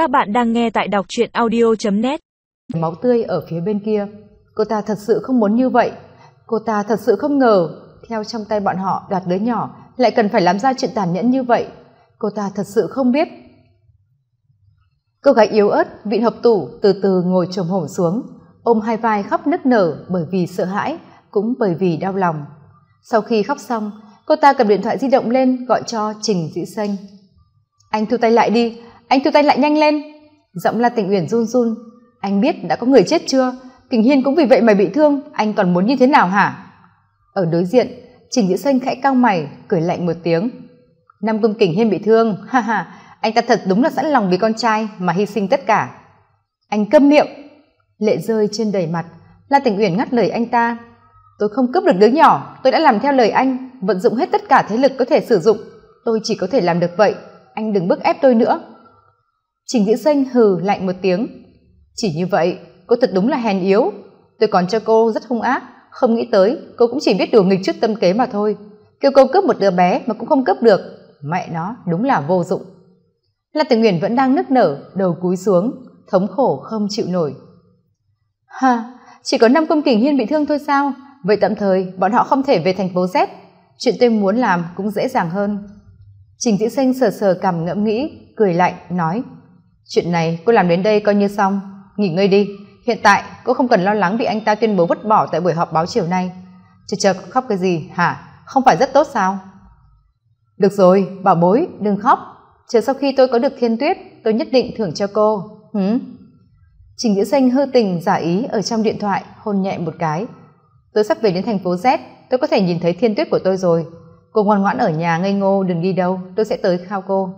Các bạn đang nghe tại đọc truyện audio.net Máu tươi ở phía bên kia. Cô ta thật sự không muốn như vậy. Cô ta thật sự không ngờ, theo trong tay bọn họ đoạt đứa nhỏ, lại cần phải làm ra chuyện tàn nhẫn như vậy. Cô ta thật sự không biết. Cô gái yếu ớt, vịn hộp tủ, từ từ ngồi trồm hổm xuống, ôm hai vai khóc nức nở bởi vì sợ hãi, cũng bởi vì đau lòng. Sau khi khóc xong, cô ta cầm điện thoại di động lên gọi cho Trình Dĩ Xanh. Anh thu tay lại đi, anh thu tay lại nhanh lên. Giọng la tình uyển run run. Anh biết đã có người chết chưa? Kình hiên cũng vì vậy mà bị thương. Anh còn muốn như thế nào hả? Ở đối diện, trình dĩ xanh khẽ cao mày, cười lạnh một tiếng. Năm công kình hiên bị thương. Ha ha, anh ta thật đúng là sẵn lòng vì con trai mà hy sinh tất cả. Anh câm miệng. Lệ rơi trên đầy mặt, la tình uyển ngắt lời anh ta. Tôi không cướp được đứa nhỏ, tôi đã làm theo lời anh, vận dụng hết tất cả thế lực có thể sử dụng. Tôi chỉ có thể làm được vậy, anh đừng bức ép tôi nữa trình dĩ xanh hừ lạnh một tiếng. Chỉ như vậy, cô thật đúng là hèn yếu. Tôi còn cho cô rất hung ác. Không nghĩ tới, cô cũng chỉ biết đùa nghịch trước tâm kế mà thôi. Kêu cô cướp một đứa bé mà cũng không cướp được. Mẹ nó, đúng là vô dụng. La tử Nguyễn vẫn đang nức nở, đầu cúi xuống, thống khổ không chịu nổi. Ha, chỉ có năm công kình hiên bị thương thôi sao? Vậy tạm thời, bọn họ không thể về thành phố z. Chuyện tôi muốn làm cũng dễ dàng hơn. Trình dĩ xanh sờ sờ cằm ngẫm nghĩ, cười lạnh, nói chuyện này cô làm đến đây coi như xong. Nghỉ ngơi đi. Hiện tại cô không cần lo lắng bị anh ta tuyên bố vứt bỏ tại buổi họp báo chiều nay. Chờ chờ, khóc cái gì? Hả? Không phải rất tốt sao? Được rồi, bảo bối, đừng khóc. Chờ sau khi tôi có được thiên tuyết, tôi nhất định thưởng cho cô. Hứ trình nghĩa xanh hư tình, giả ý ở trong điện thoại, hôn nhẹ một cái. Tôi sắp về đến thành phố z, tôi có thể nhìn thấy thiên tuyết của tôi rồi. Cô ngoan ngoãn ở nhà ngây ngô, đừng đi đâu. Tôi sẽ tới khao cô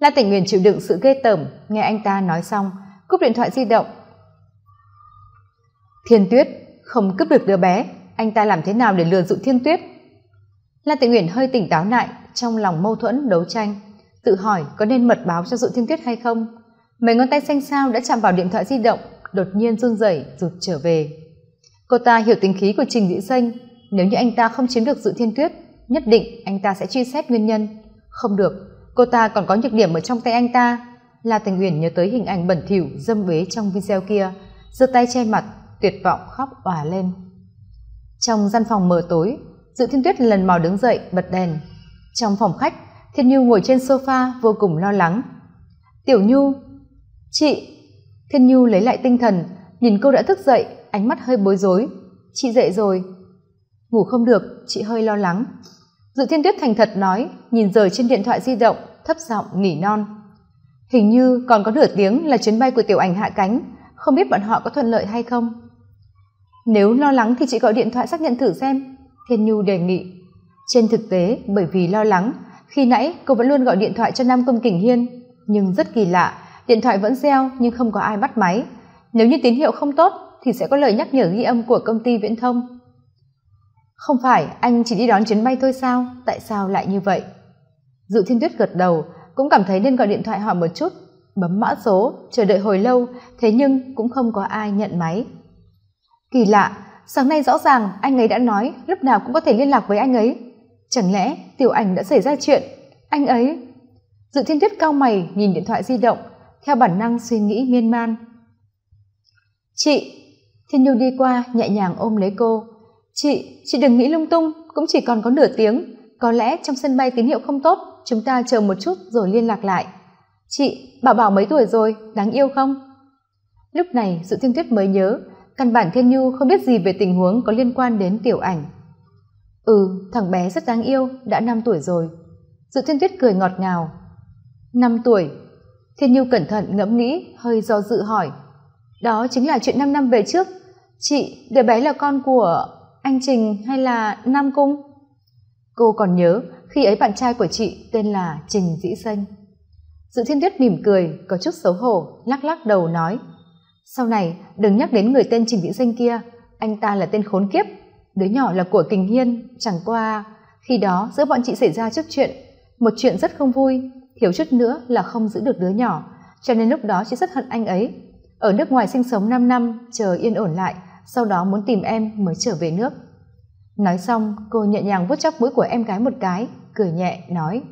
la tỉnh nguyện chịu đựng sự ghê tởm, nghe anh ta nói xong, cúp điện thoại di động. Thiên tuyết, không cướp được đứa bé, anh ta làm thế nào để lừa dụ thiên tuyết? La Tịnh nguyện hơi tỉnh táo lại, trong lòng mâu thuẫn, đấu tranh, tự hỏi có nên mật báo cho dụ thiên tuyết hay không? Mấy ngón tay xanh xao đã chạm vào điện thoại di động, đột nhiên run rẩy, rụt trở về. Cô ta hiểu tính khí của trình dĩ xanh, nếu như anh ta không chiếm được dụ thiên tuyết, nhất định anh ta sẽ truy xét nguyên nhân. Không được cô ta còn có nhược điểm ở trong tay anh ta. La thành huyền nhớ tới hình ảnh bẩn thỉu, dâm bế trong video kia, giơ tay che mặt, tuyệt vọng khóc òa lên. Trong gian phòng mờ tối, dự thiên tuyết lần mò đứng dậy, bật đèn. Trong phòng khách, thiên nhu ngồi trên sofa, vô cùng lo lắng. Tiểu nhu, chị thiên nhu lấy lại tinh thần, nhìn cô đã thức dậy, ánh mắt hơi bối rối. Chị dậy rồi. Ngủ không được, chị hơi lo lắng dự thiên tuyết thành thật nói, nhìn rời trên điện thoại di động, thấp giọng nỉ non. Hình như còn có nửa tiếng là chuyến bay của tiểu ảnh hạ cánh, không biết bọn họ có thuận lợi hay không. Nếu lo lắng thì chị gọi điện thoại xác nhận thử xem, thiên nhu đề nghị. Trên thực tế, bởi vì lo lắng, khi nãy cô vẫn luôn gọi điện thoại cho nam công kình hiên, nhưng rất kỳ lạ, điện thoại vẫn reo nhưng không có ai bắt máy. Nếu như tín hiệu không tốt thì sẽ có lời nhắc nhở ghi âm của công ty viễn thông không phải, anh chỉ đi đón chuyến bay thôi sao? Tại sao lại như vậy? Dự thiên tuyết gật đầu, cũng cảm thấy nên gọi điện thoại hỏi một chút. Bấm mã số, chờ đợi hồi lâu, thế nhưng cũng không có ai nhận máy. Kỳ lạ, sáng nay rõ ràng anh ấy đã nói lúc nào cũng có thể liên lạc với anh ấy. Chẳng lẽ tiểu ảnh đã xảy ra chuyện? Anh ấy? Dự thiên tuyết cao mày, nhìn điện thoại di động, theo bản năng suy nghĩ miên man. Chị, thiên nhu đi qua, nhẹ nhàng ôm lấy cô chị chị đừng nghĩ lung tung, cũng chỉ còn có nửa tiếng. Có lẽ trong sân bay tín hiệu không tốt, chúng ta chờ một chút rồi liên lạc lại. Chị, bảo bảo mấy tuổi rồi, đáng yêu không? Lúc này, sự thiên tuyết mới nhớ, căn bản thiên nhu không biết gì về tình huống có liên quan đến tiểu ảnh. Ừ thằng bé rất đáng yêu, đã năm tuổi rồi. Dự thiên tuyết cười ngọt ngào. Năm tuổi. Thiên nhu cẩn thận ngẫm nghĩ, hơi do dự hỏi. Đó chính là chuyện năm năm về trước. Chị, đứa bé là con của anh trình hay là nam cung? Cô còn nhớ khi ấy bạn trai của chị tên là trình dĩ xanh. Dự thiên tuyết mỉm cười, có chút xấu hổ, lắc lắc đầu nói, sau này, đừng nhắc đến người tên trình dĩ xanh kia. Anh ta là tên khốn kiếp. Đứa nhỏ là của kình hiên. Chẳng qua, khi đó giữa bọn chị xảy ra chút chuyện, một chuyện rất không vui. Thiếu chút nữa là không giữ được đứa nhỏ, cho nên lúc đó chị rất hận anh ấy. Ở nước ngoài sinh sống năm năm, chờ yên ổn lại sau đó muốn tìm em mới trở về nước. Nói xong, cô nhẹ nhàng vuốt chóc mũi của em gái một cái, cười nhẹ, nói,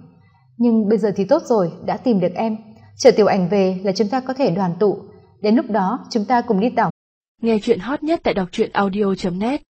nhưng bây giờ thì tốt rồi, đã tìm được em. Chờ tiểu ảnh về là chúng ta có thể đoàn tụ. Đến lúc đó, chúng ta cùng đi tảo nghe chuyện hot nhất tại đọc truyện audio net.